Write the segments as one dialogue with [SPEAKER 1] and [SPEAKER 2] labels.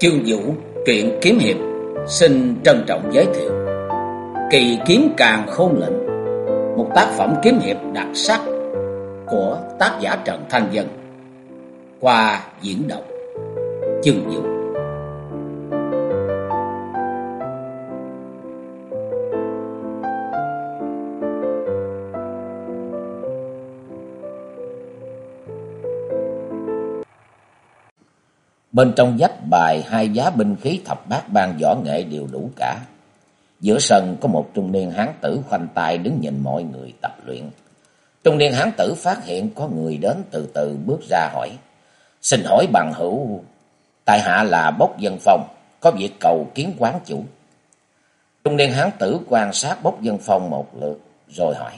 [SPEAKER 1] Chương Vũ truyện kiếm hiệp, xin trân trọng giới thiệu. Kỳ kiếm càng khôn lệnh, Một tác phẩm kiếm hiệp đặc sắc của tác giả Trần Thanh Dân qua diễn đọc, Chương Vũ. Bên trong dách bài hai giá binh khí thập bát ban võ nghệ đều đủ cả. Giữa sân có một trung niên hán tử khoanh tay đứng nhìn mọi người tập luyện. Trung niên hán tử phát hiện có người đến từ từ bước ra hỏi. Xin hỏi bằng hữu, tại hạ là Bốc Dân Phong, có việc cầu kiến quán chủ. Trung niên hán tử quan sát Bốc Dân Phong một lượt, rồi hỏi.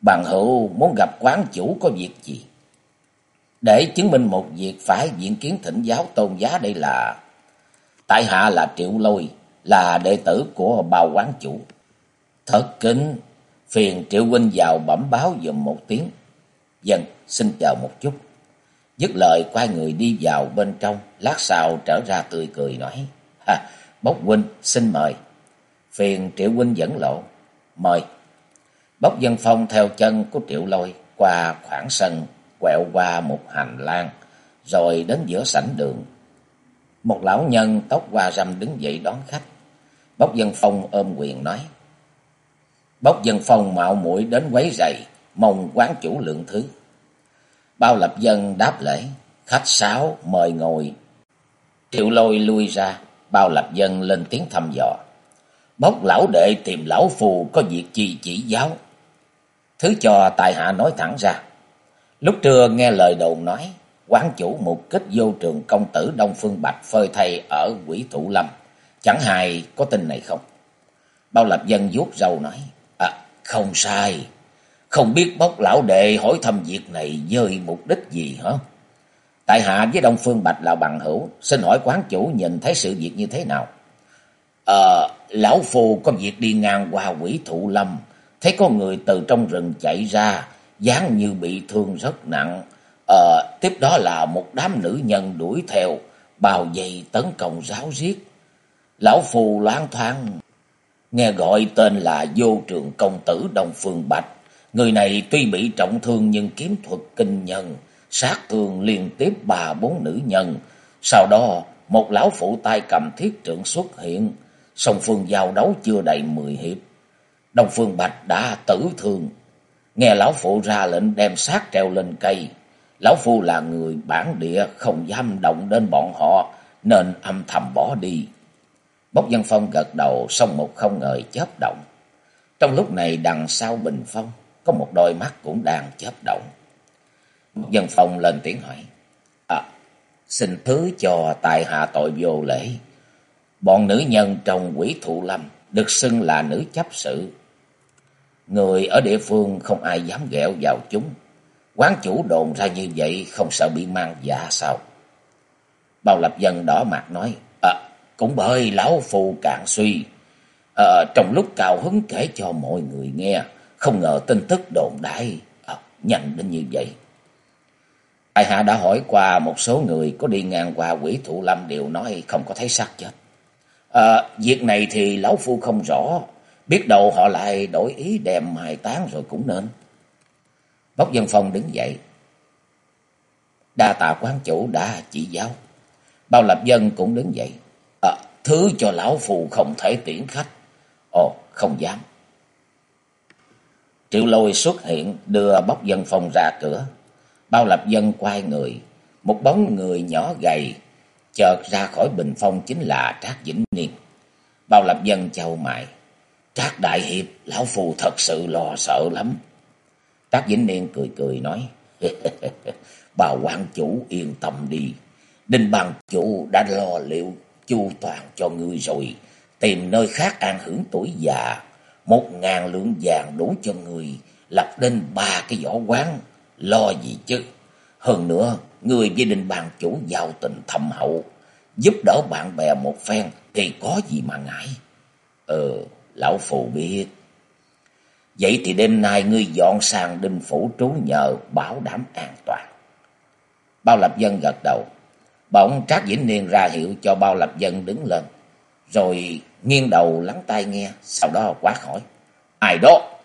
[SPEAKER 1] Bằng hữu muốn gặp quán chủ có việc gì? Để chứng minh một việc phải diện kiến thỉnh giáo tôn giá đây là Tại hạ là Triệu Lôi, là đệ tử của bao quán chủ. Thật kính, phiền Triệu huynh vào bẩm báo dùm một tiếng. Dân, xin chờ một chút. Dứt lời quay người đi vào bên trong, lát sau trở ra tươi cười nói. Ha, Bốc huynh, xin mời. Phiền Triệu huynh dẫn lộ. Mời. Bốc dân phong theo chân của Triệu Lôi qua khoảng sân quẹo qua một hành lang, rồi đến giữa sảnh đường. Một lão nhân tóc hoa râm đứng dậy đón khách. Bốc Dân Phong ôm quyền nói. Bốc Dân Phong mạo muội đến quấy rầy, mong quán chủ lượng thứ. Bao lập dân đáp lễ, khách sáo mời ngồi. Triệu lôi lui ra, bao lập dân lên tiếng thăm dò. Bốc lão đệ tìm lão phù có việc chi chỉ giáo. Thứ cho tài hạ nói thẳng ra. Lúc trưa nghe lời đồn nói, quán chủ mục kích vô trường công tử Đông Phương Bạch phơi thay ở quỷ thụ lâm. Chẳng hài có tin này không? Bao lập dân vuốt râu nói, À, không sai. Không biết bốc lão đệ hỏi thăm việc này với mục đích gì hả? Tại hạ với Đông Phương Bạch là bằng hữu, xin hỏi quán chủ nhìn thấy sự việc như thế nào? Ờ, lão phù có việc đi ngang qua quỷ thụ lâm, thấy có người từ trong rừng chạy ra, dáng như bị thương rất nặng. Ờ, tiếp đó là một đám nữ nhân đuổi theo, bao vây tấn công giáo riết. Lão phù loan thoang nghe gọi tên là vô trường công tử Đông Phương Bạch. Người này tuy bị trọng thương nhưng kiếm thuật kinh nhân, sát thương liên tiếp bà bốn nữ nhân. Sau đó, một lão phụ tay cầm thiết trượng xuất hiện, song phương giao đấu chưa đầy mười hiệp. Đông Phương Bạch đã tử thương, Nghe lão phụ ra lệnh đem xác treo lên cây. Lão phu là người bản địa không dám động đến bọn họ nên âm thầm bỏ đi. Bốc dân phong gật đầu xong một không ngờ chớp động. Trong lúc này đằng sau bình phong có một đôi mắt cũng đang chớp động. Bốc dân phong lên tiếng hỏi. À, xin thứ cho tài hạ tội vô lễ. Bọn nữ nhân trong quỷ thụ lâm được xưng là nữ chấp sự Người ở địa phương không ai dám ghẹo vào chúng. Quán chủ đồn ra như vậy không sợ bị mang dạ sao? Bao lập dân đỏ mặt nói, à, cũng bởi lão phù cạn suy. À, trong lúc cao hứng kể cho mọi người nghe, không ngờ tin tức đồn đại, à, nhanh đến như vậy. Ai hạ đã hỏi qua một số người có đi ngang qua quỷ thụ lâm đều nói không có thấy xác chết. À, việc này thì lão phu không rõ, Biết đâu họ lại đổi ý đem mai tán rồi cũng nên. Bốc dân phong đứng dậy. Đa tạ quán chủ đã chỉ giáo. Bao lập dân cũng đứng dậy. À, thứ cho lão phù không thể tiễn khách. Ồ, không dám. Triệu lôi xuất hiện đưa bốc dân phong ra cửa. Bao lập dân quay người. Một bóng người nhỏ gầy chợt ra khỏi bình phong chính là Trác Vĩnh Niên. Bao lập dân chào mại Trác Đại Hiệp, Lão Phù thật sự lo sợ lắm. Trác Vĩnh Niên cười cười nói, bà quan chủ yên tâm đi. Đinh bằng chủ đã lo liệu chu toàn cho ngươi rồi. Tìm nơi khác an hưởng tuổi già. Một ngàn lượng vàng đủ cho người lập lên ba cái võ quán. Lo gì chứ. Hơn nữa, người với đình bàn chủ giàu tình thâm hậu. Giúp đỡ bạn bè một phen thì có gì mà ngại. Ừ, Lão Phù biết. Vậy thì đêm nay ngươi dọn sang đinh phủ trú nhờ bảo đảm an toàn. Bao lập dân gật đầu. Bỗng Trác Vĩnh Niên ra hiệu cho bao lập dân đứng lên. Rồi nghiêng đầu lắng tai nghe, sau đó quát hỏi. Ai đó?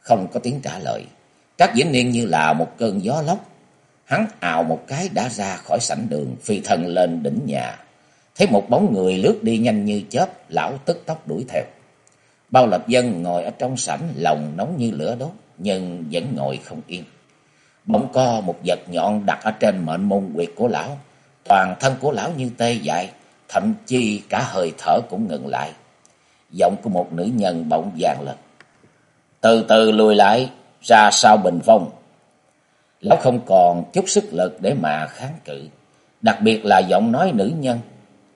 [SPEAKER 1] Không có tiếng trả lời. Trác Vĩnh Niên như là một cơn gió lốc. Hắn ào một cái đã ra khỏi sảnh đường, phi thân lên đỉnh nhà. Thấy một bóng người lướt đi nhanh như chớp, lão tức tốc đuổi theo. Bao lập dân ngồi ở trong sảnh, lòng nóng như lửa đốt, nhưng vẫn ngồi không yên. Bỗng co một vật nhọn đặt ở trên mệnh môn quyệt của lão. Toàn thân của lão như tê dại, thậm chí cả hơi thở cũng ngừng lại. Giọng của một nữ nhân bỗng vàng lên. Từ từ lùi lại, ra sau bình phong. Lão không còn chút sức lực để mà kháng cự. Đặc biệt là giọng nói nữ nhân.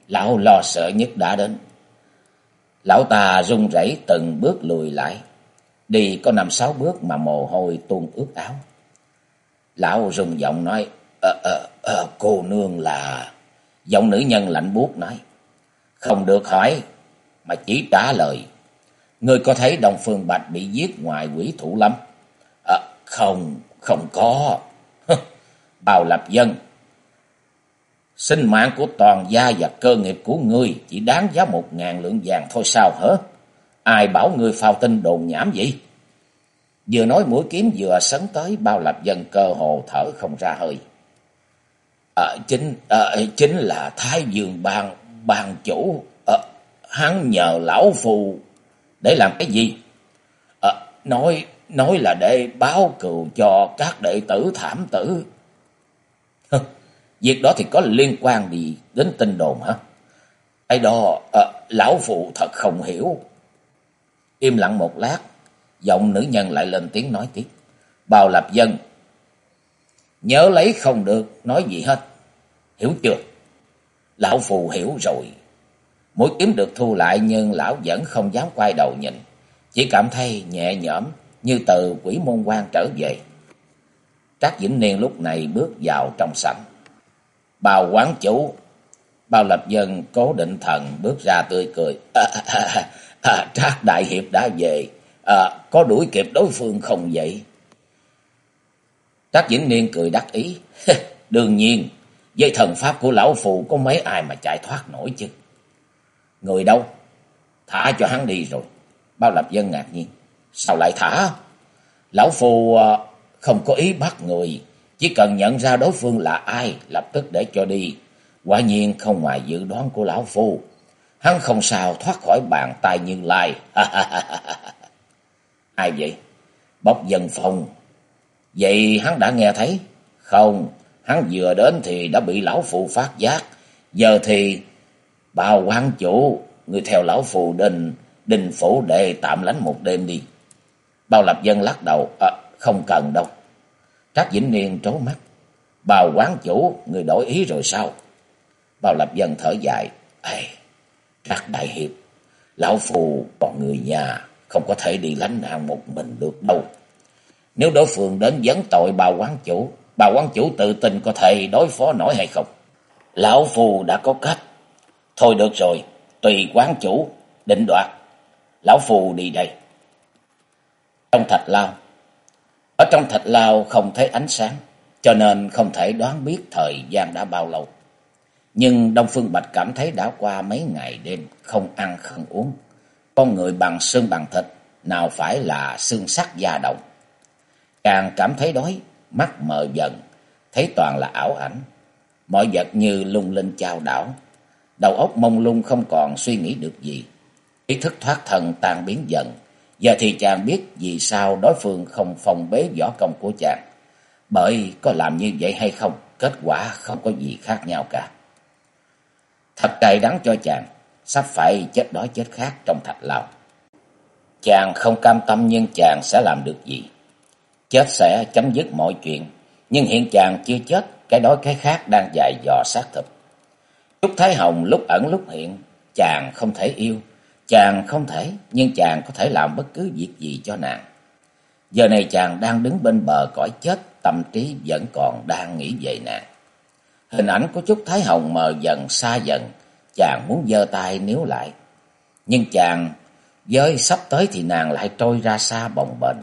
[SPEAKER 1] Lão lo sợ nhất đã đến. Lão ta run rẩy từng bước lùi lại. Đi có năm sáu bước mà mồ hôi tuôn ướt áo. Lão rung giọng nói, ờ, ờ, ờ, cô nương là... Giọng nữ nhân lạnh buốt nói, không được hỏi, mà chỉ trả lời. Ngươi có thấy Đông Phương Bạch bị giết ngoài quỷ thủ lắm? À, không, không có. Bào lập dân. Sinh mạng của toàn gia và cơ nghiệp của ngươi chỉ đáng giá một ngàn lượng vàng thôi sao hả? Ai bảo ngươi phao tin đồn nhảm vậy? Vừa nói mũi kiếm vừa sấn tới bao lập dân cơ hồ thở không ra hơi. À, chính à, chính là Thái Dương bàn bàn chủ. À, hắn nhờ lão phù để làm cái gì? À, nói nói là để báo cừu cho các đệ tử thảm tử. Việc đó thì có liên quan gì đến tin đồn hả? Cái đó à, lão phụ thật không hiểu. Im lặng một lát, giọng nữ nhân lại lên tiếng nói tiếp. Bào lập dân, nhớ lấy không được nói gì hết. Hiểu chưa? Lão phù hiểu rồi. Mũi kiếm được thu lại nhưng lão vẫn không dám quay đầu nhìn. Chỉ cảm thấy nhẹ nhõm như từ quỷ môn quan trở về. Trác Vĩnh Niên lúc này bước vào trong sảnh. Bào quán chủ, bao lập dân cố định thần bước ra tươi cười. À à, à, à, à, Trác Đại Hiệp đã về, à, có đuổi kịp đối phương không vậy? Trác Vĩnh Niên cười đắc ý. Đương nhiên, với thần pháp của lão phù có mấy ai mà chạy thoát nổi chứ. Người đâu? Thả cho hắn đi rồi. Bao lập dân ngạc nhiên. Sao lại thả? Lão phù à, không có ý bắt người. Chỉ cần nhận ra đối phương là ai, lập tức để cho đi. Quả nhiên không ngoài dự đoán của lão phu. Hắn không sao thoát khỏi bàn tay như lai. ai vậy? Bốc dân phong. Vậy hắn đã nghe thấy? Không, hắn vừa đến thì đã bị lão phu phát giác. Giờ thì bao quan chủ, người theo lão phu đình, đình phủ để tạm lánh một đêm đi. Bao lập dân lắc đầu, à, không cần đâu. Trác Vĩnh Niên trố mắt. Bào quán chủ, người đổi ý rồi sao? Bao lập dân thở dài. Ê, Trác Đại Hiệp, lão phù còn người nhà, không có thể đi lánh nạn một mình được đâu. Nếu đối phương đến vấn tội bào quán chủ, bào quán chủ tự tin có thể đối phó nổi hay không? Lão phù đã có cách. Thôi được rồi, tùy quán chủ, định đoạt. Lão phù đi đây. Trong thạch lao, ở trong thạch lao không thấy ánh sáng, cho nên không thể đoán biết thời gian đã bao lâu. Nhưng Đông Phương Bạch cảm thấy đã qua mấy ngày đêm, không ăn không uống. Con người bằng xương bằng thịt, nào phải là xương sắt da động. Càng cảm thấy đói, mắt mờ dần, thấy toàn là ảo ảnh. Mọi vật như lung linh chao đảo. Đầu óc mông lung không còn suy nghĩ được gì. Ý thức thoát thần tan biến dần. Giờ thì chàng biết vì sao đối phương không phòng bế võ công của chàng. Bởi có làm như vậy hay không, kết quả không có gì khác nhau cả. Thật cay đắng cho chàng, sắp phải chết đói chết khát trong thạch lao. Chàng không cam tâm nhưng chàng sẽ làm được gì? Chết sẽ chấm dứt mọi chuyện, nhưng hiện chàng chưa chết, cái đói cái khác đang dài dò xác thực. Trúc Thái Hồng lúc ẩn lúc hiện, chàng không thể yêu, chàng không thể, nhưng chàng có thể làm bất cứ việc gì cho nàng. Giờ này chàng đang đứng bên bờ cõi chết, tâm trí vẫn còn đang nghĩ về nàng. Hình ảnh của Trúc Thái Hồng mờ dần xa dần, chàng muốn giơ tay níu lại. Nhưng chàng với sắp tới thì nàng lại trôi ra xa bồng bềnh.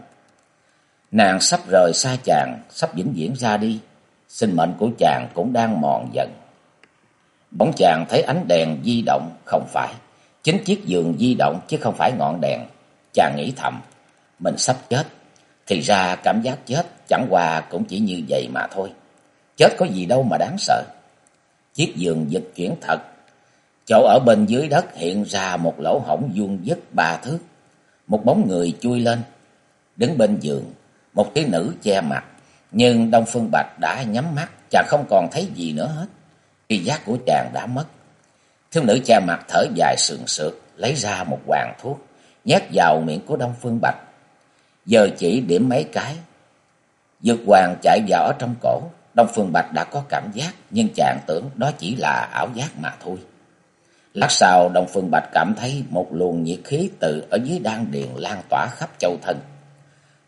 [SPEAKER 1] Nàng sắp rời xa chàng, sắp vĩnh viễn ra đi. Sinh mệnh của chàng cũng đang mòn dần. Bỗng chàng thấy ánh đèn di động, không phải. Chính chiếc giường di động chứ không phải ngọn đèn. Chàng nghĩ thầm, mình sắp chết. Thì ra cảm giác chết chẳng qua cũng chỉ như vậy mà thôi. Chết có gì đâu mà đáng sợ. Chiếc giường dịch chuyển thật. Chỗ ở bên dưới đất hiện ra một lỗ hổng vuông dứt ba thước. Một bóng người chui lên. Đứng bên giường, một thiếu nữ che mặt. Nhưng Đông Phương Bạch đã nhắm mắt, chàng không còn thấy gì nữa hết. khi giác của chàng đã mất. Thiếu nữ che mặt thở dài sườn sượt, lấy ra một hoàng thuốc, nhét vào miệng của Đông Phương Bạch. Giờ chỉ điểm mấy cái. Dược hoàng chạy vào ở trong cổ, Đông Phương Bạch đã có cảm giác, nhưng chàng tưởng đó chỉ là ảo giác mà thôi. Lát sau, Đông Phương Bạch cảm thấy một luồng nhiệt khí từ ở dưới đan điền lan tỏa khắp châu thân.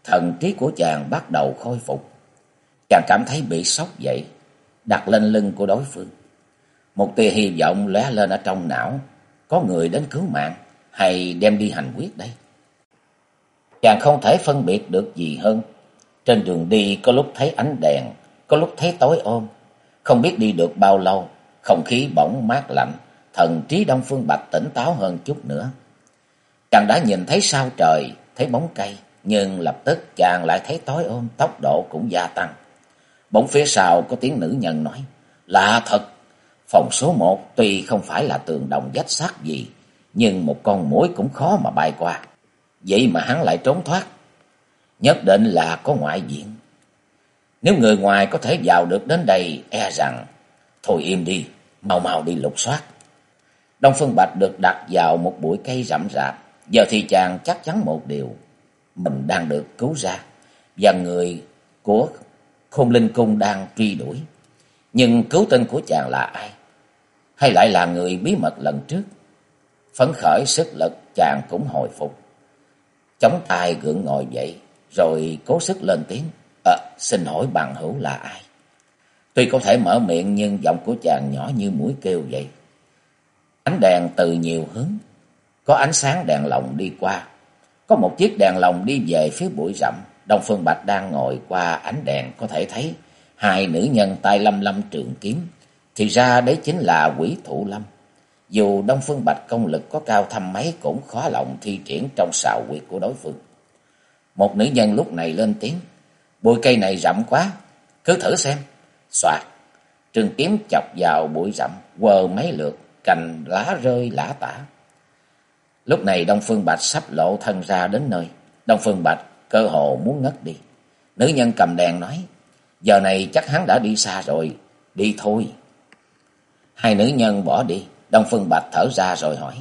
[SPEAKER 1] Thần trí của chàng bắt đầu khôi phục. Chàng cảm thấy bị sốc dậy, đặt lên lưng của đối phương. Một tia hy vọng lóe lên ở trong não, có người đến cứu mạng hay đem đi hành quyết đây. Chàng không thể phân biệt được gì hơn. Trên đường đi có lúc thấy ánh đèn, có lúc thấy tối ôm. Không biết đi được bao lâu, không khí bỗng mát lạnh, thần trí Đông Phương Bạch tỉnh táo hơn chút nữa. Chàng đã nhìn thấy sao trời, thấy bóng cây, nhưng lập tức chàng lại thấy tối ôm, tốc độ cũng gia tăng. Bỗng phía sau có tiếng nữ nhân nói, là thật, phòng số một tuy không phải là tường đồng dách sắt gì, nhưng một con muỗi cũng khó mà bay qua. Vậy mà hắn lại trốn thoát. Nhất định là có ngoại diện. Nếu người ngoài có thể vào được đến đây, e rằng, thôi im đi, mau mau đi lục soát. Đông Phương Bạch được đặt vào một bụi cây rậm rạp. Giờ thì chàng chắc chắn một điều, mình đang được cứu ra, và người của Khôn Linh Cung đang truy đuổi. Nhưng cứu tinh của chàng là ai? Hay lại là người bí mật lần trước? Phấn khởi sức lực chàng cũng hồi phục. Chống tay gượng ngồi dậy, rồi cố sức lên tiếng. À, xin hỏi bằng hữu là ai? Tuy có thể mở miệng nhưng giọng của chàng nhỏ như mũi kêu vậy. Ánh đèn từ nhiều hướng, có ánh sáng đèn lồng đi qua. Có một chiếc đèn lồng đi về phía bụi rậm. Đông Phương Bạch đang ngồi qua ánh đèn có thể thấy hai nữ nhân tay lâm lâm trường kiếm. Thì ra đấy chính là quỷ thụ lâm. Dù Đông Phương Bạch công lực có cao thăm mấy cũng khó lòng thi triển trong xào quyệt của đối phương. Một nữ nhân lúc này lên tiếng. Bụi cây này rậm quá, cứ thử xem. Xoạt, trường kiếm chọc vào bụi rậm, quờ mấy lượt, cành lá rơi lã tả. Lúc này Đông Phương Bạch sắp lộ thân ra đến nơi. Đông Phương Bạch cơ hồ muốn ngất đi. Nữ nhân cầm đèn nói, giờ này chắc hắn đã đi xa rồi, đi thôi. Hai nữ nhân bỏ đi, Đông Phương Bạch thở ra rồi hỏi,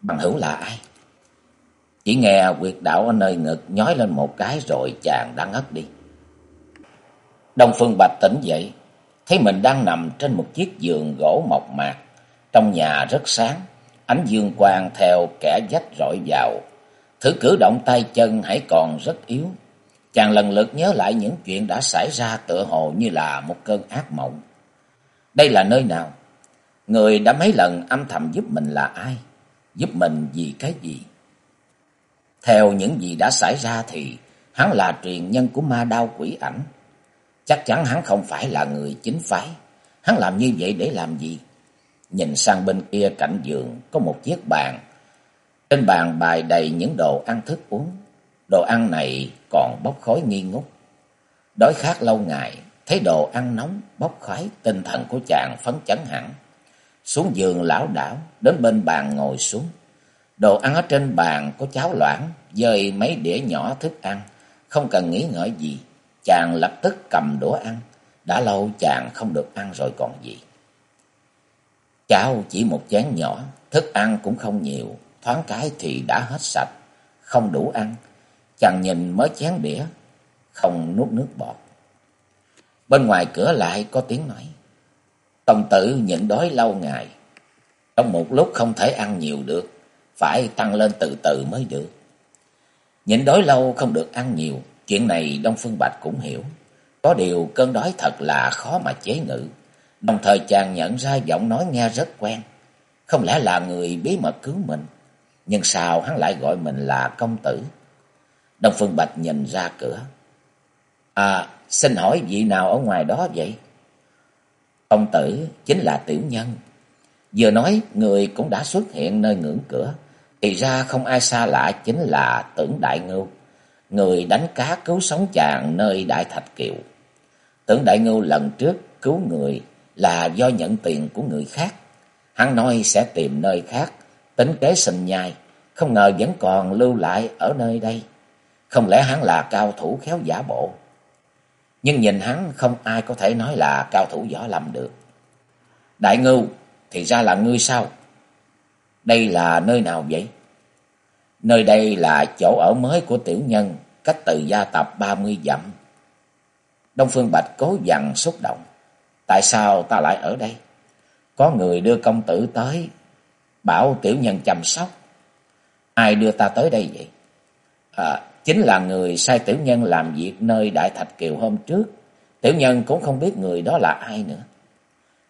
[SPEAKER 1] bằng hữu là ai? Chỉ nghe quyệt đạo ở nơi ngực nhói lên một cái rồi chàng đã ngất đi. Đông Phương Bạch tỉnh dậy, thấy mình đang nằm trên một chiếc giường gỗ mộc mạc. Trong nhà rất sáng, ánh dương quang theo kẻ dách rọi vào. Thử cử động tay chân hãy còn rất yếu. Chàng lần lượt nhớ lại những chuyện đã xảy ra tựa hồ như là một cơn ác mộng. Đây là nơi nào? Người đã mấy lần âm thầm giúp mình là ai? Giúp mình vì cái gì? Theo những gì đã xảy ra thì hắn là truyền nhân của ma đao quỷ ảnh. Chắc chắn hắn không phải là người chính phái. Hắn làm như vậy để làm gì? Nhìn sang bên kia cạnh giường, có một chiếc bàn. Trên bàn bày đầy những đồ ăn thức uống. Đồ ăn này còn bốc khói nghi ngút. Đói khát lâu ngày, thấy đồ ăn nóng, bốc khói, tinh thần của chàng phấn chấn hẳn. Xuống giường lão đảo, đến bên bàn ngồi xuống. Đồ ăn ở trên bàn có cháo loãng, dời mấy đĩa nhỏ thức ăn, không cần nghĩ ngợi gì. Chàng lập tức cầm đũa ăn, đã lâu chàng không được ăn rồi còn gì. Cháo chỉ một chén nhỏ, thức ăn cũng không nhiều, thoáng cái thì đã hết sạch, không đủ ăn. Chàng nhìn mới chén đĩa, không nuốt nước bọt. Bên ngoài cửa lại có tiếng nói. Công tử nhịn đói lâu ngày, trong một lúc không thể ăn nhiều được, phải tăng lên từ từ mới được. Nhịn đói lâu không được ăn nhiều, chuyện này Đông Phương Bạch cũng hiểu. Có điều cơn đói thật là khó mà chế ngự. Đồng thời chàng nhận ra giọng nói nghe rất quen. Không lẽ là người bí mật cứu mình? Nhưng sao hắn lại gọi mình là công tử? Đông Phương Bạch nhìn ra cửa. À, xin hỏi vị nào ở ngoài đó vậy? Công tử chính là tiểu nhân, Vừa nói, người cũng đã xuất hiện nơi ngưỡng cửa. Thì ra không ai xa lạ chính là tưởng đại ngưu. Người đánh cá cứu sống chàng nơi đại thạch kiều. Tưởng đại ngưu lần trước cứu người là do nhận tiền của người khác. Hắn nói sẽ tìm nơi khác, tính kế sinh nhai. Không ngờ vẫn còn lưu lại ở nơi đây. Không lẽ hắn là cao thủ khéo giả bộ? Nhưng nhìn hắn không ai có thể nói là cao thủ võ lâm được. Đại ngưu, thì ra là ngươi sao? Đây là nơi nào vậy? Nơi đây là chỗ ở mới của tiểu nhân, cách từ gia tập ba mươi dặm. Đông Phương Bạch cố dằn xúc động. Tại sao ta lại ở đây? Có người đưa công tử tới, bảo tiểu nhân chăm sóc. Ai đưa ta tới đây vậy? À, chính là người sai tiểu nhân làm việc nơi Đại Thạch Kiều hôm trước. Tiểu nhân cũng không biết người đó là ai nữa.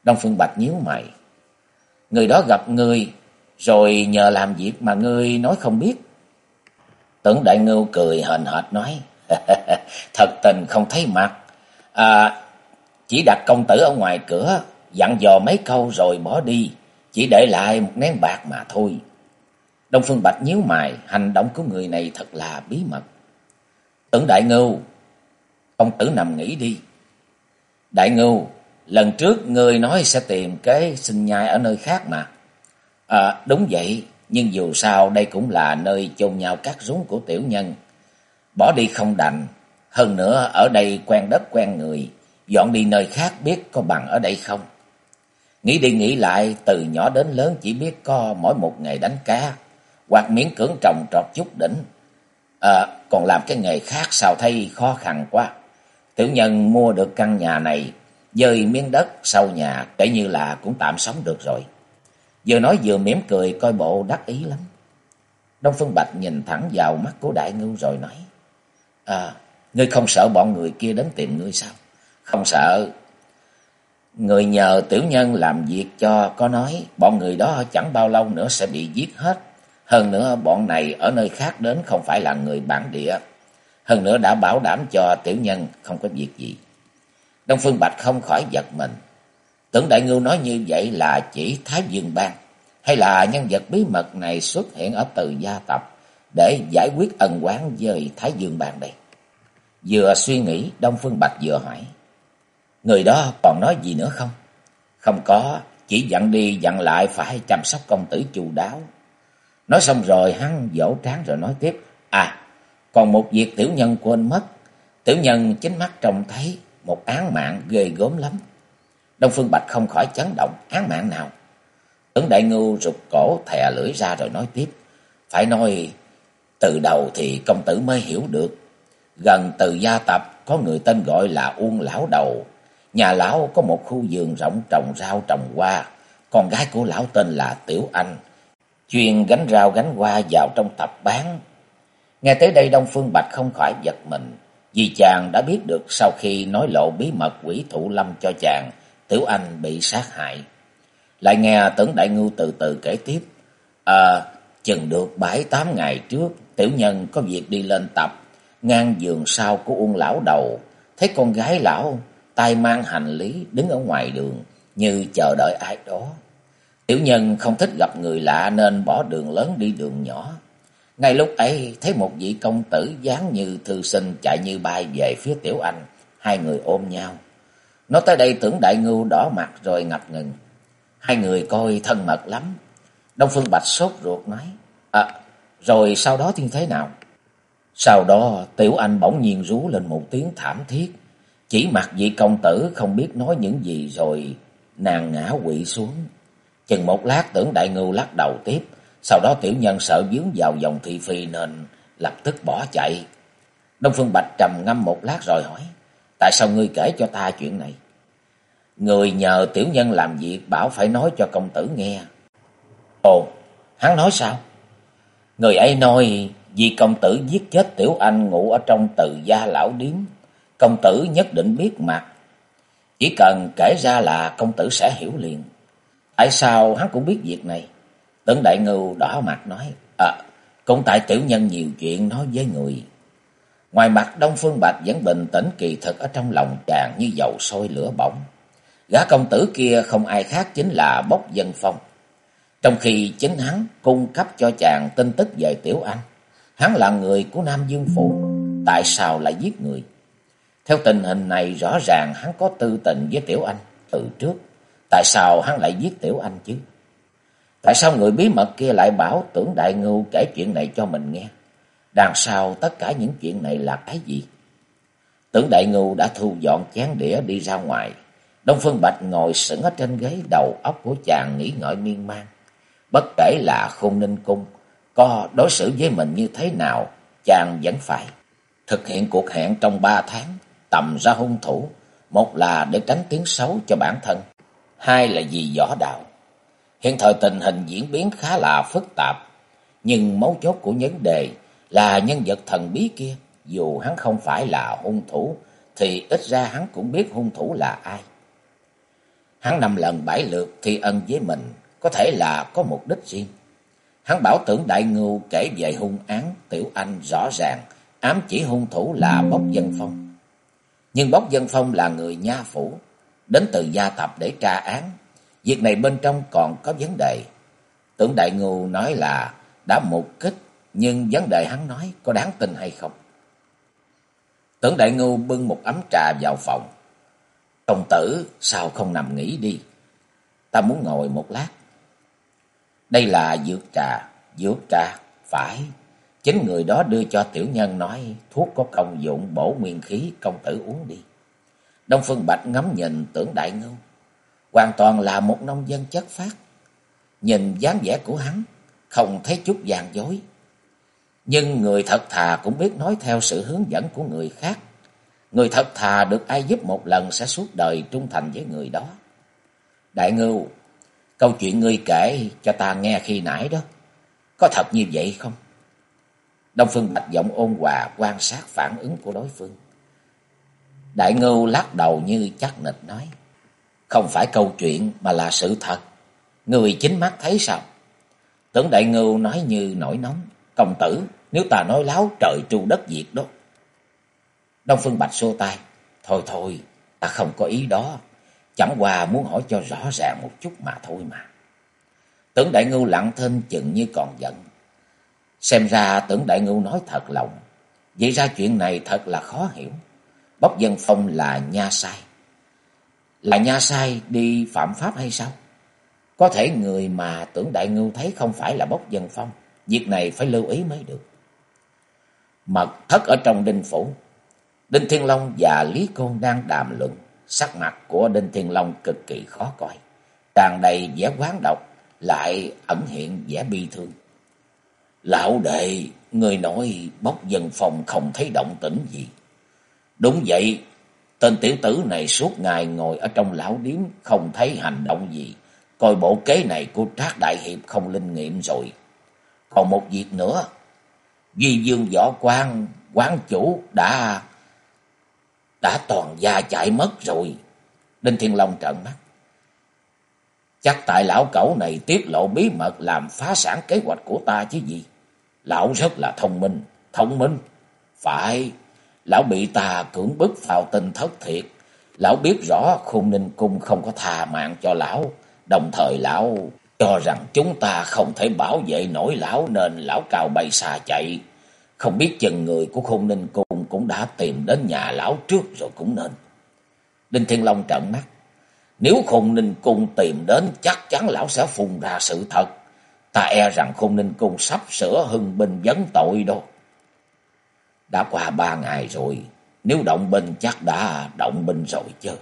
[SPEAKER 1] Đông Phương Bạch nhíu mày. Người đó gặp người, rồi nhờ làm việc mà ngươi nói không biết. Tưởng Đại Ngưu cười hền hệt nói. Thật tình không thấy mặt. À, chỉ đặt công tử ở ngoài cửa, dặn dò mấy câu rồi bỏ đi. Chỉ để lại một nén bạc mà thôi. Đông Phương Bạch nhíu mày, hành động của người này thật là bí mật. Tưởng Đại Ngưu, công tử nằm nghỉ đi. Đại Ngưu, lần trước ngươi nói sẽ tìm cái sinh nhai ở nơi khác mà. À, đúng vậy, nhưng dù sao đây cũng là nơi chôn nhau cắt rúng của tiểu nhân. Bỏ đi không đành, hơn nữa ở đây quen đất quen người, dọn đi nơi khác biết có bằng ở đây không. Nghĩ đi nghĩ lại, từ nhỏ đến lớn chỉ biết có mỗi một ngày đánh cá, hoặc miễn cưỡng trồng trọt chút đỉnh. À, còn làm cái nghề khác sao thấy khó khăn quá. Tiểu nhân mua được căn nhà này, dời miếng đất sau nhà, kể như là cũng tạm sống được rồi. Vừa nói vừa mỉm cười coi bộ đắc ý lắm. Đông Phương Bạch nhìn thẳng vào mắt của Đại Ngưu rồi nói. À, ngươi không sợ bọn người kia đến tìm ngươi sao? Không sợ. Người nhờ tiểu nhân làm việc cho có nói bọn người đó chẳng bao lâu nữa sẽ bị giết hết. Hơn nữa bọn này ở nơi khác đến không phải là người bản địa. Hơn nữa đã bảo đảm cho tiểu nhân không có việc gì. Đông Phương Bạch không khỏi giật mình. Tưởng Đại Ngưu nói như vậy là chỉ Thái Dương Bang, hay là nhân vật bí mật này xuất hiện ở từ gia tập để giải quyết ân oán với Thái Dương Bang đây. Vừa suy nghĩ, Đông Phương Bạch vừa hỏi. Người đó còn nói gì nữa không? Không có, chỉ dặn đi dặn lại phải chăm sóc công tử chu đáo. Nói xong rồi hắn vỗ trán rồi nói tiếp. À, còn một việc tiểu nhân quên mất. Tiểu nhân chính mắt trông thấy một án mạng ghê gớm lắm. Đông Phương Bạch không khỏi chấn động, án mạng nào? Tướng Đại Ngưu rụt cổ thè lưỡi ra rồi nói tiếp. Phải nói, từ đầu thì công tử mới hiểu được. Gần từ gia tập có người tên gọi là Uông Lão Đầu. Nhà lão có một khu vườn rộng trồng rau trồng hoa. Con gái của lão tên là Tiểu Anh. Chuyên gánh rau gánh hoa vào trong tập bán. Nghe tới đây Đông Phương Bạch không khỏi giật mình. Vì chàng đã biết được sau khi nói lộ bí mật quỷ thụ lâm cho chàng Tiểu Anh bị sát hại. Lại nghe tưởng đại ngưu từ từ kể tiếp. À, chừng được bảy tám ngày trước, tiểu nhân có việc đi lên tập, ngang giường sau của Uông lão đầu, thấy con gái lão tay mang hành lý đứng ở ngoài đường như chờ đợi ai đó. Tiểu nhân không thích gặp người lạ nên bỏ đường lớn đi đường nhỏ. Ngay lúc ấy thấy một vị công tử dáng như thư sinh chạy như bay về phía Tiểu Anh, hai người ôm nhau. Nói tới đây tưởng đại ngưu đỏ mặt rồi ngập ngừng. Hai người coi thân mật lắm. Đông Phương Bạch sốt ruột nói. À, rồi sau đó thiên thế nào? Sau đó Tiểu Anh bỗng nhiên rú lên một tiếng thảm thiết. Chỉ mặt vị công tử không biết nói những gì rồi nàng ngã quỵ xuống. Chừng một lát tưởng đại ngưu lắc đầu tiếp. Sau đó tiểu nhân sợ dướng vào dòng thị phi nên lập tức bỏ chạy. Đông Phương Bạch trầm ngâm một lát rồi hỏi. Tại sao ngươi kể cho ta chuyện này? Người nhờ tiểu nhân làm việc bảo phải nói cho công tử nghe. Ồ, hắn nói sao? Người ấy nói vì công tử giết chết tiểu anh ngủ ở trong từ gia lão điếm. Công tử nhất định biết mặt. Chỉ cần kể ra là công tử sẽ hiểu liền. Tại sao hắn cũng biết việc này? Tấn Đại Ngưu đỏ mặt nói. À, cũng tại tiểu nhân nhiều chuyện nói với người. Ngoài mặt Đông Phương Bạch vẫn bình tĩnh kỳ thực ở trong lòng chàng như dầu sôi lửa bỏng. Gã công tử kia không ai khác chính là Bốc Dân Phong, Trong khi chính hắn cung cấp cho chàng tin tức về Tiểu Anh. Hắn là người của Nam Dương Phủ, tại sao lại giết người? Theo tình hình này rõ ràng hắn có tư tình với Tiểu Anh từ trước. Tại sao hắn lại giết Tiểu Anh chứ? Tại sao người bí mật kia lại bảo tưởng đại ngưu kể chuyện này cho mình nghe? Đằng sau tất cả những chuyện này là cái gì? Tưởng đại ngưu đã thu dọn chén đĩa đi ra ngoài. Đông Phương Bạch ngồi sững ở trên ghế đầu óc của chàng nghĩ ngợi miên man. Bất kể là khôn ninh cung, có đối xử với mình như thế nào, chàng vẫn phải thực hiện cuộc hẹn trong ba tháng, tầm ra hung thủ. Một là để tránh tiếng xấu cho bản thân, hai là vì võ đạo. Hiện thời tình hình diễn biến khá là phức tạp, nhưng mấu chốt của vấn đề là nhân vật thần bí kia. Dù hắn không phải là hung thủ, thì ít ra hắn cũng biết hung thủ là ai. Hắn năm lần bảy lượt thi ân với mình, có thể là có mục đích riêng. Hắn bảo tưởng đại ngưu kể về hung án Tiểu Anh rõ ràng, ám chỉ hung thủ là Bốc Dân Phong. Nhưng Bốc Dân Phong là người nha phủ, đến từ gia tập để tra án. Việc này bên trong còn có vấn đề. Tưởng đại ngưu nói là đã mục kích, nhưng vấn đề hắn nói có đáng tin hay không? Tưởng đại ngưu bưng một ấm trà vào phòng. Công tử sao không nằm nghỉ đi? Ta muốn ngồi một lát. Đây là dược trà, dược trà, phải. Chính người đó đưa cho tiểu nhân nói thuốc có công dụng bổ nguyên khí, công tử uống đi. Đông Phương Bạch ngắm nhìn tưởng đại ngưu. Hoàn toàn là một nông dân chất phát. Nhìn dáng vẻ của hắn, không thấy chút gian dối. Nhưng người thật thà cũng biết nói theo sự hướng dẫn của người khác. Người thật thà được ai giúp một lần sẽ suốt đời trung thành với người đó. Đại ngưu, câu chuyện ngươi kể cho ta nghe khi nãy đó, có thật như vậy không? Đông Phương Bạch giọng ôn hòa quan sát phản ứng của đối phương. Đại ngưu lắc đầu như chắc nịch nói. Không phải câu chuyện mà là sự thật. Người chính mắt thấy sao? Tưởng đại ngưu nói như nổi nóng. Công tử, nếu ta nói láo trời tru đất diệt đó. Đông Phương Bạch xô tay. Thôi thôi, ta không có ý đó. Chẳng qua muốn hỏi cho rõ ràng một chút mà thôi mà. Tưởng đại ngưu lặng thinh chừng như còn giận. Xem ra tưởng đại ngưu nói thật lòng. Vậy ra chuyện này thật là khó hiểu. Bốc dân phong là nha sai. Là nha sai đi phạm pháp hay sao? Có thể người mà tưởng đại ngưu thấy không phải là bốc dân phong. Việc này phải lưu ý mới được. Mật thất ở trong đinh phủ. Đinh Thiên Long và Lý Côn đang đàm luận. Sắc mặt của Đinh Thiên Long cực kỳ khó coi. Tràn đầy vẻ quán độc, lại ẩn hiện vẻ bi thương. Lão đệ, người nói bốc dân phòng không thấy động tĩnh gì. Đúng vậy, tên tiểu tử này suốt ngày ngồi ở trong lão điếm không thấy hành động gì. Coi bộ kế này của Trác Đại Hiệp không linh nghiệm rồi. Còn một việc nữa, Duy Dương Võ Quang, quán chủ đã đã toàn gia chạy mất rồi. Đinh Thiên Long trợn mắt. Chắc tại lão cẩu này tiết lộ bí mật làm phá sản kế hoạch của ta chứ gì. Lão rất là thông minh, thông minh. Phải, lão bị ta cưỡng bức vào tình thất thiệt. Lão biết rõ khung ninh cung không có tha mạng cho lão. Đồng thời lão cho rằng chúng ta không thể bảo vệ nổi lão nên lão cao bay xa chạy. Không biết chừng người của khung ninh cung cũng đã tìm đến nhà lão trước rồi cũng nên. Đinh Thiên Long trợn mắt. Nếu khung ninh cung tìm đến, chắc chắn lão sẽ phun ra sự thật. Ta e rằng khung ninh cung sắp sửa hưng binh vấn tội đâu. Đã qua ba ngày rồi, nếu động binh chắc đã động binh rồi chứ.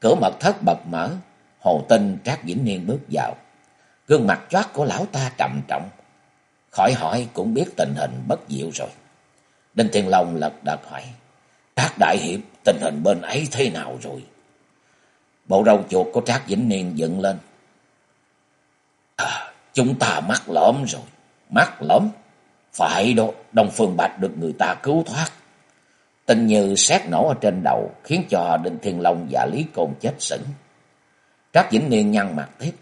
[SPEAKER 1] Cửa mật thất bật mở, hồ tinh Trác Vĩnh Niên bước vào. Gương mặt choát của lão ta trầm trọng. Khỏi hỏi cũng biết tình hình bất diệu rồi. Đinh Thiên Long lật đật hỏi. Trác Đại Hiệp tình hình bên ấy thế nào rồi? Bộ râu chuột của Trác Vĩnh Niên dựng lên. À, chúng ta mắc lõm rồi. Mắc lõm? Phải đó, Đông Phương Bạch được người ta cứu thoát. Tình như xét nổ ở trên đầu, khiến cho Đinh Thiên Long và Lý Côn chết sững. Trác Vĩnh Niên nhăn mặt tiếp.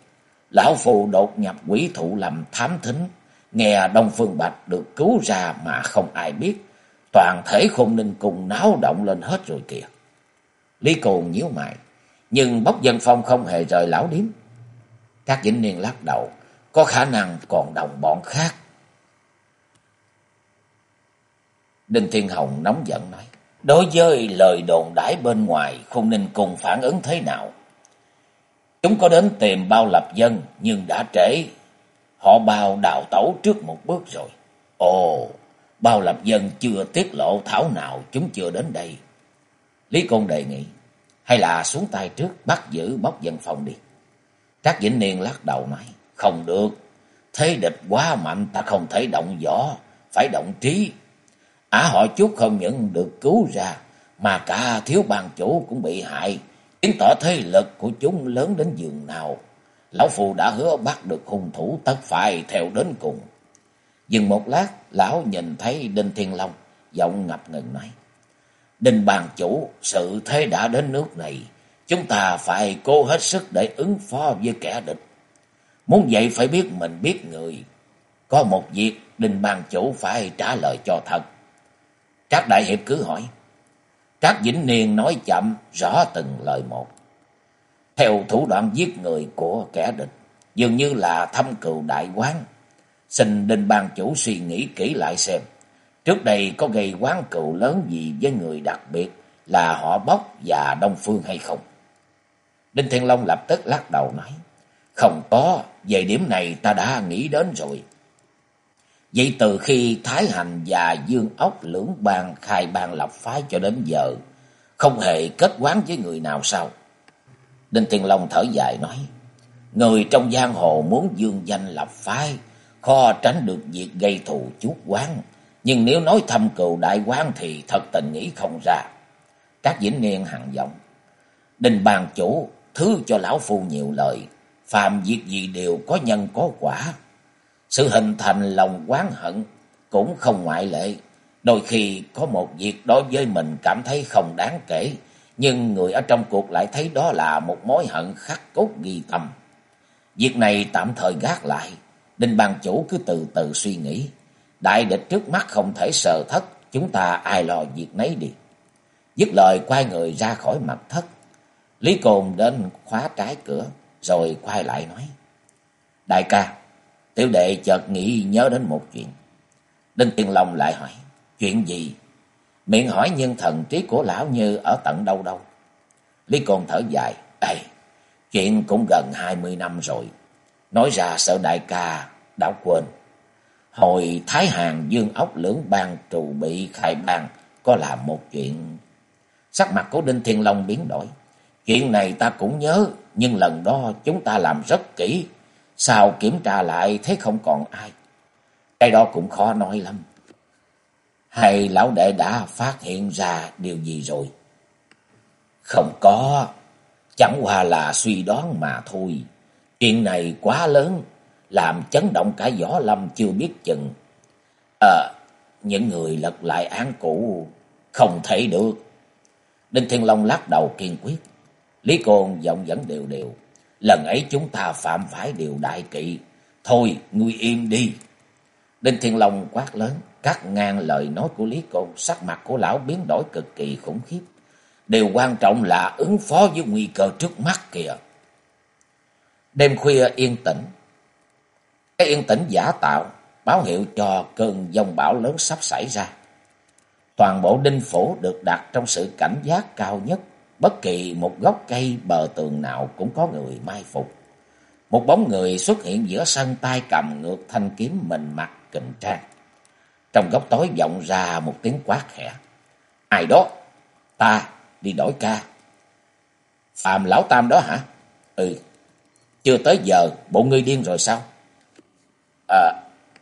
[SPEAKER 1] Lão Phù đột nhập quỷ thụ làm thám thính, nghe Đông Phương Bạch được cứu ra mà không ai biết. Toàn thể khôn ninh cùng náo động lên hết rồi kìa. Lý Côn nhíu mày, nhưng bốc dân phong không hề rời lão điếm. Trác Vĩnh Niên lắc đầu, có khả năng còn đồng bọn khác. Đinh Thiên Hồng nóng giận nói. Đối với lời đồn đãi bên ngoài, Khung Ninh cùng phản ứng thế nào? Chúng có đến tìm bao lập dân, nhưng đã trễ. Họ bao đào tẩu trước một bước rồi. Ồ, bao lập dân chưa tiết lộ thảo nào chúng chưa đến đây. Lý Côn đề nghị, hay là xuống tay trước bắt giữ bóc dân phòng đi. Trác Vĩnh Niên lắc đầu nói, không được, thế địch quá mạnh ta không thể động võ, phải động trí. Ả họ chút không những được cứu ra, mà cả thiếu bàn chủ cũng bị hại, chứng tỏ thế lực của chúng lớn đến giường nào. Lão Phù đã hứa bắt được hung thủ tất phải theo đến cùng. Dừng một lát, lão nhìn thấy Đinh Thiên Long, giọng ngập ngừng nói. Đinh bàn chủ, sự thế đã đến nước này, chúng ta phải cố hết sức để ứng phó với kẻ địch. Muốn vậy phải biết mình biết người. Có một việc Đinh bàn chủ phải trả lời cho thật. Trác Đại Hiệp cứ hỏi. Trác Vĩnh Niên nói chậm, rõ từng lời một. Theo thủ đoạn giết người của kẻ địch, dường như là thâm cừu đại quán. Xin Đinh Ban Chủ suy nghĩ kỹ lại xem. Trước đây có gây quán cừu lớn gì với người đặc biệt là họ Bốc và Đông Phương hay không? Đinh Thiên Long lập tức lắc đầu nói. Không có, về điểm này ta đã nghĩ đến rồi. Vậy từ khi Thái Hành và Dương Ốc lưỡng bang khai bang lập phái cho đến giờ, không hề kết quán với người nào sao? Đinh tiên Long thở dài nói, người trong giang hồ muốn dương danh lập phái, khó tránh được việc gây thù chuốc quán. Nhưng nếu nói thâm cừu đại quán thì thật tình nghĩ không ra. Các diễn niên hằng giọng, Đinh bàn chủ, thứ cho lão phu nhiều lời, phàm việc gì đều có nhân có quả. Sự hình thành lòng oán hận cũng không ngoại lệ. Đôi khi có một việc đối với mình cảm thấy không đáng kể, nhưng người ở trong cuộc lại thấy đó là một mối hận khắc cốt ghi tâm. Việc này tạm thời gác lại, Đinh bàn chủ cứ từ từ suy nghĩ. Đại địch trước mắt không thể sờ thất, chúng ta ai lo việc nấy đi. Dứt lời quay người ra khỏi mặt thất. Lý Cồn đến khóa trái cửa, rồi quay lại nói. Đại ca, Tiểu đệ chợt nghĩ nhớ đến một chuyện. Đinh Tiên Long lại hỏi, chuyện gì? Miệng hỏi nhân thần trí của lão như ở tận đâu đâu. Lý Côn thở dài, Ê, chuyện cũng gần hai mươi năm rồi. Nói ra sợ đại ca đã quên. Hồi Thái hàng Dương Ốc lưỡng bang trù bị khai bang có làm một chuyện. Sắc mặt của Đinh Thiên Long biến đổi. Chuyện này ta cũng nhớ, nhưng lần đó chúng ta làm rất kỹ, Sao kiểm tra lại thấy không còn ai. Cái đó cũng khó nói lắm. Hay lão đệ đã phát hiện ra điều gì rồi? Không có. Chẳng qua là suy đoán mà thôi. Chuyện này quá lớn. Làm chấn động cả võ lâm chưa biết chừng. Ờ, những người lật lại án cũ không thể được. Đinh Thiên Long lắc đầu kiên quyết. Lý Côn giọng vẫn đều đều. Lần ấy chúng ta phạm phải điều đại kỵ. Thôi, ngươi im đi. Đinh Thiên Long quát lớn, cắt ngang lời nói của Lý Côn, sắc mặt của lão biến đổi cực kỳ khủng khiếp. Điều quan trọng là ứng phó với nguy cơ trước mắt kìa. Đêm khuya yên tĩnh. Cái yên tĩnh giả tạo, báo hiệu cho cơn giông bão lớn sắp xảy ra. Toàn bộ đinh phủ được đặt trong sự cảnh giác cao nhất Bất kỳ một gốc cây bờ tường nào cũng có người mai phục. Một bóng người xuất hiện giữa sân tay cầm ngược thanh kiếm mình mặc kình trang. Trong góc tối vọng ra một tiếng quát khẽ. Ai đó? Ta đi đổi ca. Phạm lão tam đó hả? Ừ. Chưa tới giờ, bộ ngươi điên rồi sao? À,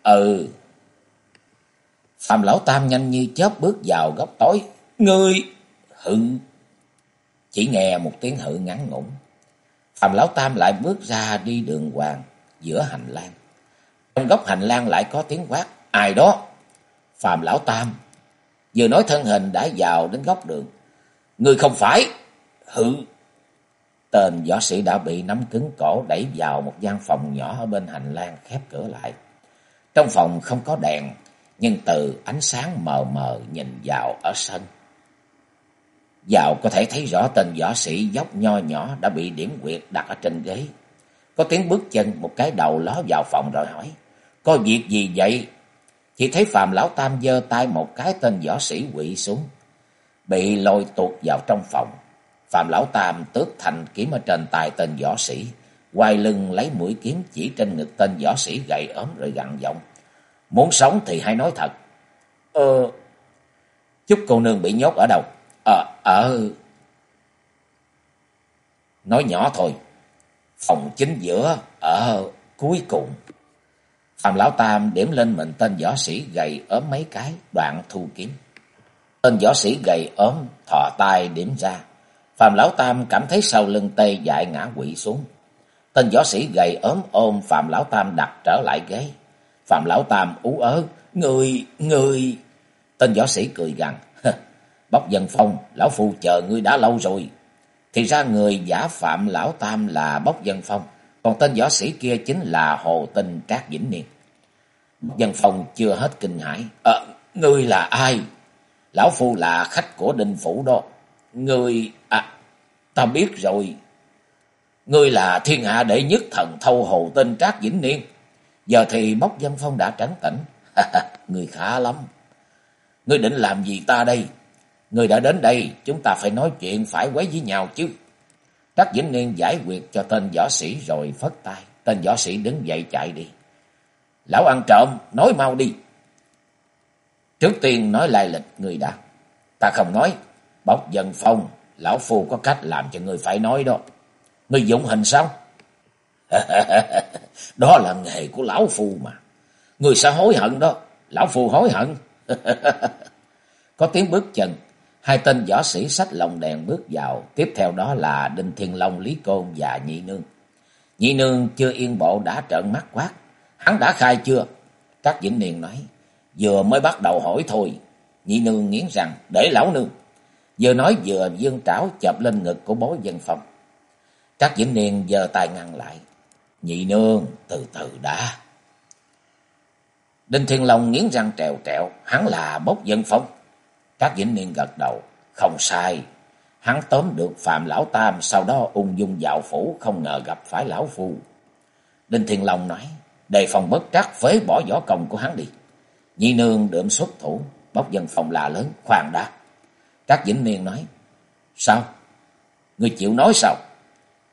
[SPEAKER 1] ừ. Phạm lão tam nhanh như chớp bước vào góc tối. Ngươi, hự chỉ nghe một tiếng hự ngắn ngủn. Phạm Lão Tam lại bước ra đi đường hoàng giữa hành lang. Trong góc hành lang lại có tiếng quát. Ai đó? Phạm Lão Tam. Vừa nói thân hình đã vào đến góc đường. Người không phải. Hự. Tên võ sĩ đã bị nắm cứng cổ đẩy vào một gian phòng nhỏ ở bên hành lang khép cửa lại. Trong phòng không có đèn, nhưng từ ánh sáng mờ mờ nhìn vào ở sân vào có thể thấy rõ tên võ sĩ dốc nho nhỏ đã bị điểm quyệt đặt ở trên ghế. Có tiếng bước chân, một cái đầu ló vào phòng rồi hỏi. Có việc gì vậy? Chỉ thấy Phạm Lão Tam giơ tay một cái tên võ sĩ quỵ xuống. Bị lôi tuột vào trong phòng. Phạm Lão Tam tước thành kiếm ở trên tay tên võ sĩ. Quay lưng lấy mũi kiếm chỉ trên ngực tên võ sĩ gầy ốm rồi gặn giọng. Muốn sống thì hãy nói thật. Ờ... Chúc cô nương bị nhốt ở đâu? Ờ... ở... Nói nhỏ thôi. Phòng chính giữa ở cuối cùng. Phạm Lão Tam điểm lên mình tên võ sĩ gầy ốm mấy cái, đoạn thu kiếm. Tên võ sĩ gầy ốm, thò tay điểm ra. Phạm Lão Tam cảm thấy sau lưng tê dại ngã quỵ xuống. Tên võ sĩ gầy ốm ôm Phạm Lão Tam đặt trở lại ghế. Phạm Lão Tam ú ớ, người, người... Tên võ sĩ cười gằn, bóc dân phong, Lão Phu chờ ngươi đã lâu rồi. Thì ra người giả Phạm Lão Tam là bóc dân phong, còn tên võ sĩ kia chính là Hồ Tinh Trác Vĩnh Niên. Dân phong chưa hết kinh hãi. Ờ, ngươi là ai? Lão Phu là khách của Đinh Phủ đó. Ngươi... À, ta biết rồi. Ngươi là thiên hạ đệ nhất thần thâu Hồ Tinh Trác Vĩnh Niên. Giờ thì bóc dân phong đã trấn tĩnh. Ngươi khá lắm. Ngươi định làm gì ta đây? Người đã đến đây, chúng ta phải nói chuyện phải quấy với nhau chứ. Trác Vĩnh Niên giải quyết cho tên võ sĩ rồi phất tay. Tên võ sĩ đứng dậy chạy đi. Lão ăn trộm, nói mau đi. Trước tiên nói lại lịch người đã. Ta không nói, bóc dân phong, lão phu có cách làm cho người phải nói đó. Người dụng hình sao? đó là nghề của lão phu mà. Người sẽ hối hận đó, lão phu hối hận. có tiếng bước chân, hai tên võ sĩ sách lồng đèn bước vào, tiếp theo đó là Đinh Thiên Long, Lý Côn và Nhị Nương. Nhị Nương chưa yên bộ đã trợn mắt quát. Hắn đã khai chưa? Trác Vĩnh Niên nói. Vừa mới bắt đầu hỏi thôi. Nhị nương nghiến rằng để lão nương. Vừa nói vừa dương trảo chập lên ngực của bố dân phong. Trác Vĩnh Niên giơ tay ngăn lại. Nhị nương từ từ đã. Đinh Thiên Long nghiến răng trèo trèo. Hắn là bốc dân phong các Vĩnh Niên gật đầu. Không sai. Hắn tóm được Phạm Lão Tam. Sau đó ung dung dạo phủ. Không ngờ gặp phải Lão Phu. Đinh Thiên Long nói đề phòng bất trắc phế bỏ võ công của hắn đi. Nhi nương đượm xuất thủ, bóc dân phòng là lớn, khoan đã. các Vĩnh Niên nói, sao? Người chịu nói sao?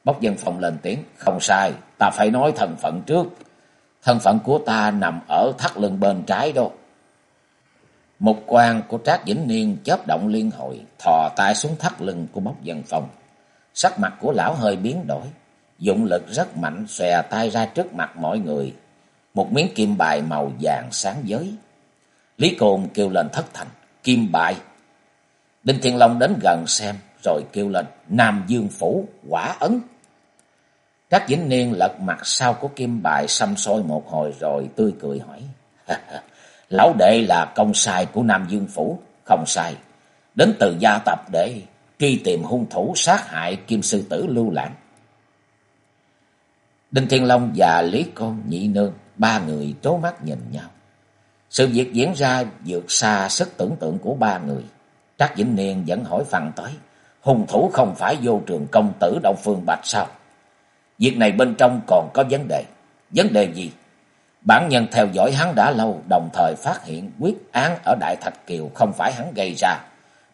[SPEAKER 1] Bóc dân phòng lên tiếng, không sai, ta phải nói thân phận trước. Thân phận của ta nằm ở thắt lưng bên trái đó. Một quan của Trác Vĩnh Niên chớp động liên hồi, thò tay xuống thắt lưng của Bốc dân phòng. Sắc mặt của lão hơi biến đổi, dụng lực rất mạnh xòe tay ra trước mặt mọi người, một miếng kim bài màu vàng sáng giới. Lý Côn kêu lên thất thành, kim bài. Đinh Thiên Long đến gần xem, rồi kêu lên, Nam Dương Phủ, quả ấn. Trác Vĩnh Niên lật mặt sau của kim bài xăm soi một hồi rồi tươi cười hỏi. Lão đệ là công sai của Nam Dương Phủ, không sai. Đến từ gia tập để truy tìm hung thủ sát hại kim sư tử lưu lãng. Đinh Thiên Long và Lý Côn Nhị Nương ba người trố mắt nhìn nhau. Sự việc diễn ra vượt xa sức tưởng tượng của ba người. Trác Vĩnh Niên vẫn hỏi phần tới, hung thủ không phải vô trường công tử Đông Phương Bạch sao? Việc này bên trong còn có vấn đề. Vấn đề gì? Bản nhân theo dõi hắn đã lâu, đồng thời phát hiện quyết án ở Đại Thạch Kiều không phải hắn gây ra.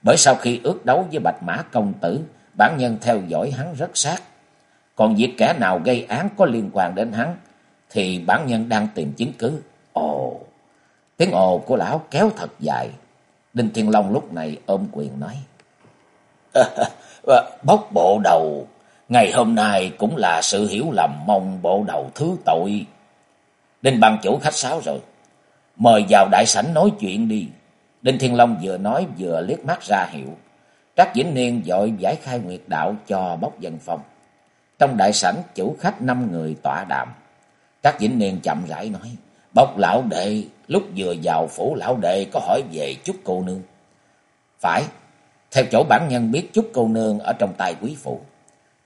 [SPEAKER 1] Bởi sau khi ước đấu với Bạch Mã Công Tử, bản nhân theo dõi hắn rất sát. Còn việc kẻ nào gây án có liên quan đến hắn, thì bản nhân đang tìm chứng cứ. Ồ, tiếng ồ của lão kéo thật dài. Đinh Thiên Long lúc này ôm quyền nói. bóc bộ đầu, ngày hôm nay cũng là sự hiểu lầm mong bộ đầu thứ tội. Đinh bằng chủ khách sáo rồi. Mời vào đại sảnh nói chuyện đi. Đinh Thiên Long vừa nói vừa liếc mắt ra hiệu. Trác Vĩnh Niên dội giải khai nguyệt đạo cho bốc dân phòng Trong đại sảnh chủ khách năm người tọa đàm. Trác Vĩnh Niên chậm rãi nói, Bốc lão đệ, lúc vừa vào phủ lão đệ có hỏi về chút cô nương. Phải, theo chỗ bản nhân biết chút cô nương ở trong tay quý phụ.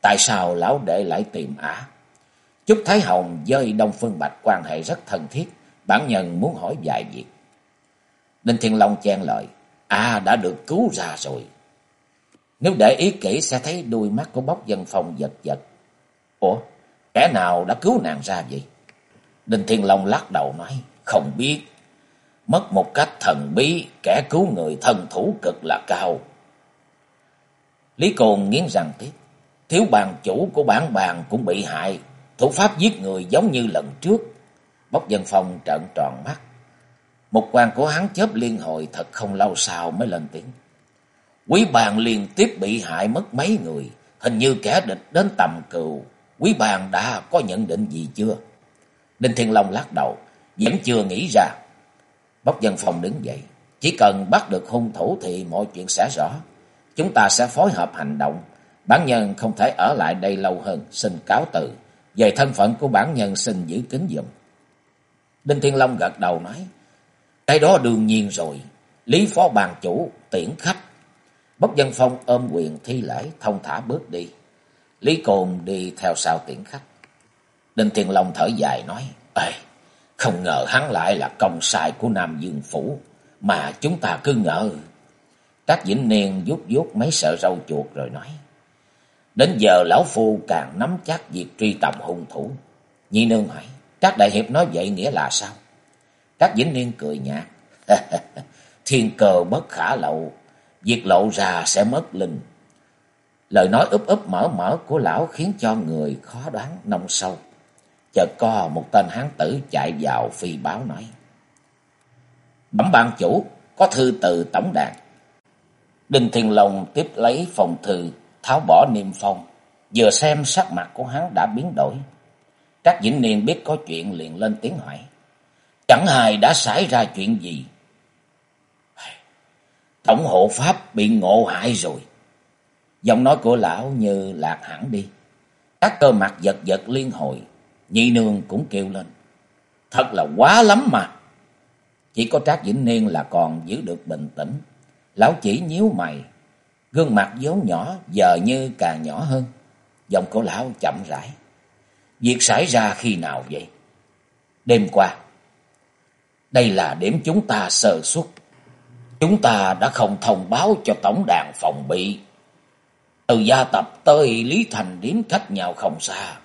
[SPEAKER 1] Tại sao lão đệ lại tìm ả? Chúc Thái Hồng với Đông Phương Bạch quan hệ rất thân thiết, bản nhân muốn hỏi vài việc. Đinh Thiên Long chen lời, à đã được cứu ra rồi. Nếu để ý kỹ sẽ thấy đuôi mắt của bốc dân phong giật giật. Ủa, Kẻ nào đã cứu nàng ra vậy? Đinh Thiên Long lắc đầu nói, không biết. Mất một cách thần bí, kẻ cứu người thân thủ cực là cao. Lý Cồn nghiến răng tiếp, thiếu bàn chủ của bản bàn cũng bị hại, thủ pháp giết người giống như lần trước. Bốc dân phòng trợn tròn mắt. Một quan của hắn chớp liên hồi thật không lâu sau mới lên tiếng. Quý bàn liên tiếp bị hại mất mấy người, hình như kẻ địch đến tầm cừu. Quý bàn đã có nhận định gì chưa? Đinh Thiên Long lắc đầu, vẫn chưa nghĩ ra. Bốc dân phòng đứng dậy, chỉ cần bắt được hung thủ thì mọi chuyện sẽ rõ. Chúng ta sẽ phối hợp hành động. Bản nhân không thể ở lại đây lâu hơn, xin cáo từ. Về thân phận của bản nhân xin giữ kính dùm. Đinh Thiên Long gật đầu nói, cái đó đương nhiên rồi, Lý Phó Bàn Chủ tiễn khách. Bốc dân phong ôm quyền thi lễ, thông thả bước đi. Lý Cồn đi theo sau tiễn khách. Đinh Thiên Long thở dài nói, Ê, không ngờ hắn lại là công sai của Nam Dương Phủ, mà chúng ta cứ ngờ. Trác Vĩnh Niên vuốt vuốt mấy sợi râu chuột rồi nói, Đến giờ lão phu càng nắm chắc việc truy tầm hung thủ. Nhi nương hỏi, các Đại Hiệp nói vậy nghĩa là sao? Các Vĩnh Niên cười nhạt, thiên cờ bất khả lậu, việc lộ ra sẽ mất linh. Lời nói úp úp mở mở của lão khiến cho người khó đoán nông sâu. Chợt co một tên hán tử chạy vào phi báo nói. Bẩm ban chủ, có thư từ tổng đàn. Đinh Thiên Long tiếp lấy phòng thư, tháo bỏ niêm phong. Vừa xem sắc mặt của hắn đã biến đổi. Trác Vĩnh Niên biết có chuyện liền lên tiếng hỏi. Chẳng hài đã xảy ra chuyện gì? Tổng hộ pháp bị ngộ hại rồi. Giọng nói của lão như lạc hẳn đi. Các cơ mặt giật giật liên hồi. Nhị nương cũng kêu lên. Thật là quá lắm mà. Chỉ có Trác Vĩnh Niên là còn giữ được bình tĩnh. Lão chỉ nhíu mày. Gương mặt vốn nhỏ giờ như càng nhỏ hơn. Giọng cổ lão chậm rãi. Việc xảy ra khi nào vậy? Đêm qua. Đây là điểm chúng ta sơ xuất. Chúng ta đã không thông báo cho tổng đàn phòng bị. Từ gia tập tới Lý Thành điểm cách nhau không xa.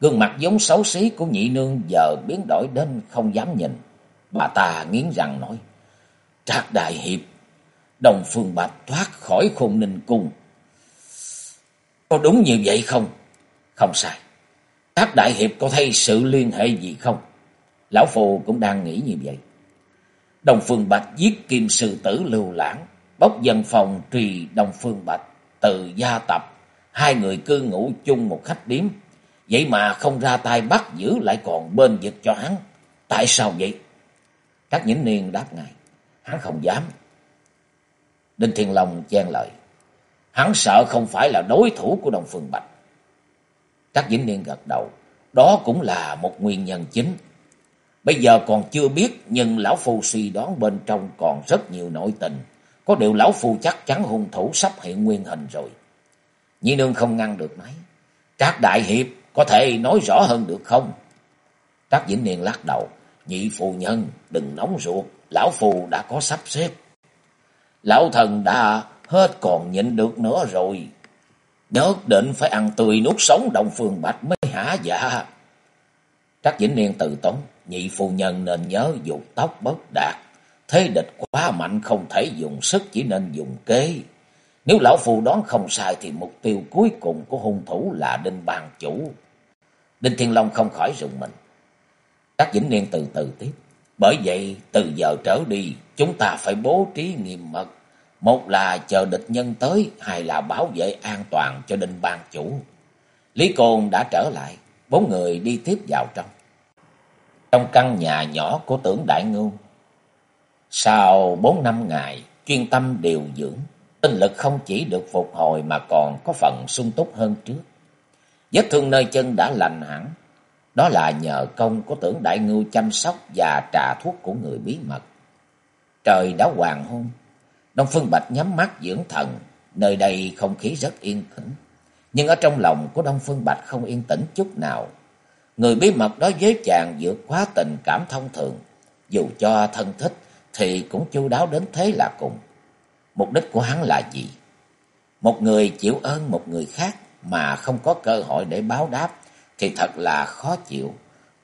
[SPEAKER 1] Gương mặt giống xấu xí của nhị nương giờ biến đổi đến không dám nhìn. Bà ta nghiến răng nói. Trác Đại Hiệp, Đồng Phương Bạch thoát khỏi khôn ninh cung. Có đúng như vậy không? Không sai. Các Đại Hiệp có thấy sự liên hệ gì không? Lão Phù cũng đang nghĩ như vậy. Đồng Phương Bạch giết kim sư tử lưu lãng, bốc dân phòng trì Đồng Phương Bạch từ gia tập. Hai người cư ngụ chung một khách điếm. Vậy mà không ra tay bắt giữ lại còn bên vực cho hắn. Tại sao vậy? Các nhĩnh niên đáp ngài. Hắn không dám. Đinh Thiên Long chen lời. Hắn sợ không phải là đối thủ của Đồng Phương Bạch. Các Vĩnh Niên gật đầu. Đó cũng là một nguyên nhân chính. Bây giờ còn chưa biết, nhưng Lão Phu suy đoán bên trong còn rất nhiều nội tình. Có điều Lão Phu chắc chắn hung thủ sắp hiện nguyên hình rồi. Nhi nương không ngăn được nói. Trác Đại Hiệp có thể nói rõ hơn được không? Trác Vĩnh Niên lắc đầu. Nhị phu nhân, đừng nóng ruột. Lão Phu đã có sắp xếp. Lão thần đã hết còn nhịn được nữa rồi. Nhất định phải ăn tươi nuốt sống đồng Phương Bạch mới hả dạ. Trác Vĩnh Niên từ tốn, nhị phu nhân nên nhớ dục tóc bất đạt. Thế địch quá mạnh không thể dùng sức chỉ nên dùng kế. Nếu lão phu đoán không sai thì mục tiêu cuối cùng của hung thủ là Đinh Bàn Chủ. Đinh Thiên Long không khỏi rùng mình. Trác Vĩnh Niên từ từ tiếp. Bởi vậy từ giờ trở đi chúng ta phải bố trí nghiêm mật một là chờ địch nhân tới, hai là bảo vệ an toàn cho đinh ban chủ. Lý Côn đã trở lại, bốn người đi tiếp vào trong. Trong căn nhà nhỏ của tưởng Đại Ngưu. Sau bốn năm ngày, chuyên tâm điều dưỡng, tinh lực không chỉ được phục hồi mà còn có phần sung túc hơn trước. Vết thương nơi chân đã lành hẳn. Đó là nhờ công của tưởng Đại Ngưu chăm sóc và trà thuốc của người bí mật. Trời đã hoàng hôn, Đông Phương Bạch nhắm mắt dưỡng thần, nơi đây không khí rất yên tĩnh. Nhưng ở trong lòng của Đông Phương Bạch không yên tĩnh chút nào. Người bí mật đó với chàng vượt quá tình cảm thông thường. Dù cho thân thích thì cũng chu đáo đến thế là cùng. Mục đích của hắn là gì? Một người chịu ơn một người khác mà không có cơ hội để báo đáp thì thật là khó chịu.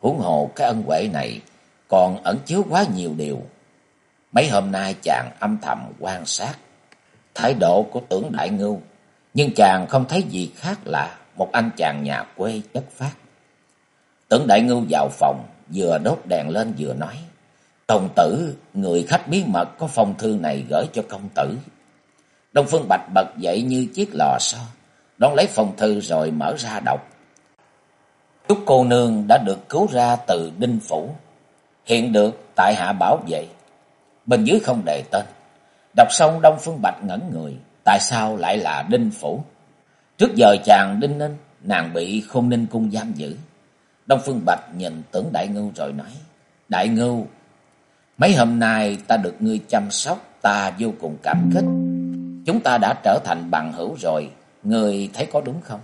[SPEAKER 1] Huống hồ cái ân huệ này còn ẩn chứa quá nhiều điều. Mấy hôm nay chàng âm thầm quan sát thái độ của tưởng đại ngưu, nhưng chàng không thấy gì khác lạ một anh chàng nhà quê chất phát. Tưởng đại ngưu vào phòng, vừa đốt đèn lên vừa nói. Công tử, người khách bí mật có phong thư này gửi cho công tử. Đông Phương Bạch bật dậy như chiếc lò xo, đón lấy phong thư rồi mở ra đọc. Chúc cô nương đã được cứu ra từ Đinh Phủ, hiện được tại hạ bảo vệ. Bên dưới không đề tên. Đọc xong Đông Phương Bạch ngẩn người, tại sao lại là Đinh Phủ? Trước giờ chàng Đinh Ninh, nàng bị khôn ninh cung giam giữ. Đông Phương Bạch nhìn tưởng Đại Ngưu rồi nói, Đại Ngưu, mấy hôm nay ta được ngươi chăm sóc, ta vô cùng cảm kích. Chúng ta đã trở thành bằng hữu rồi, ngươi thấy có đúng không?